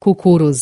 cucuruz